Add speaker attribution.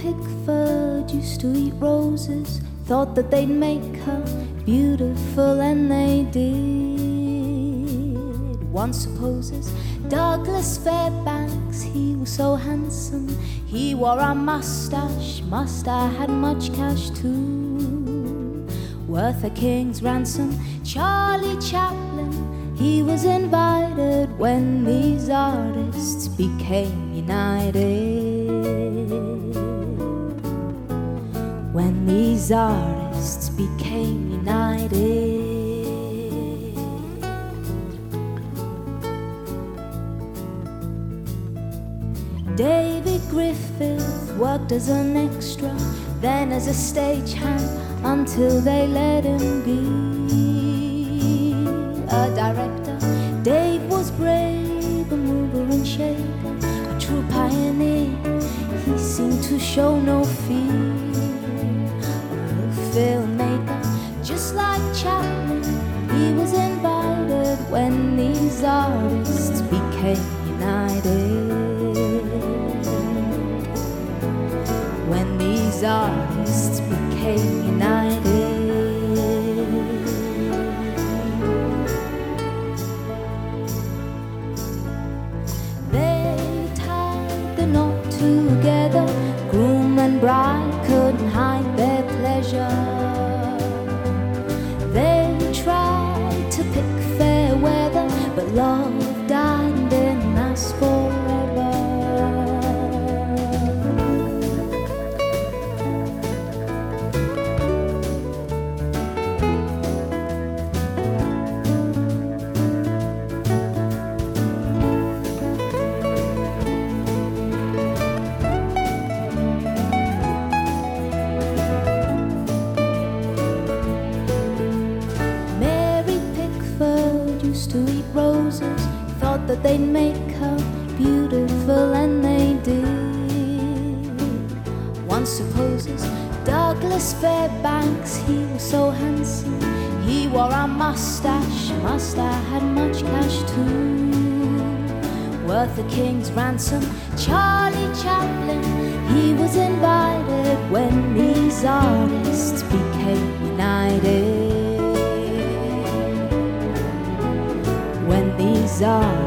Speaker 1: Pickford used to eat roses, thought that they'd make her beautiful, and they did. One supposes Douglas Fairbanks, he was so handsome, he wore a mustache, must had much cash too. Worth a king's ransom, Charlie Chaplin, he was invited when these artists became united. When these artists became united. David Griffith worked as an extra, then as a stagehand until they let him be a director. Dave was brave, a mover and shaker, a true pioneer. He seemed to show no fear. When these artists became united. When these artists became united. They tied the knot together. Groom and bride couldn't hide 浪 roses, thought that they'd make her beautiful, and they did. One supposes Douglas Fairbanks, he was so handsome, he wore a mustache, must have had much cash too. Worth a king's ransom, Charlie Chaplin, he was invited when these artists became united when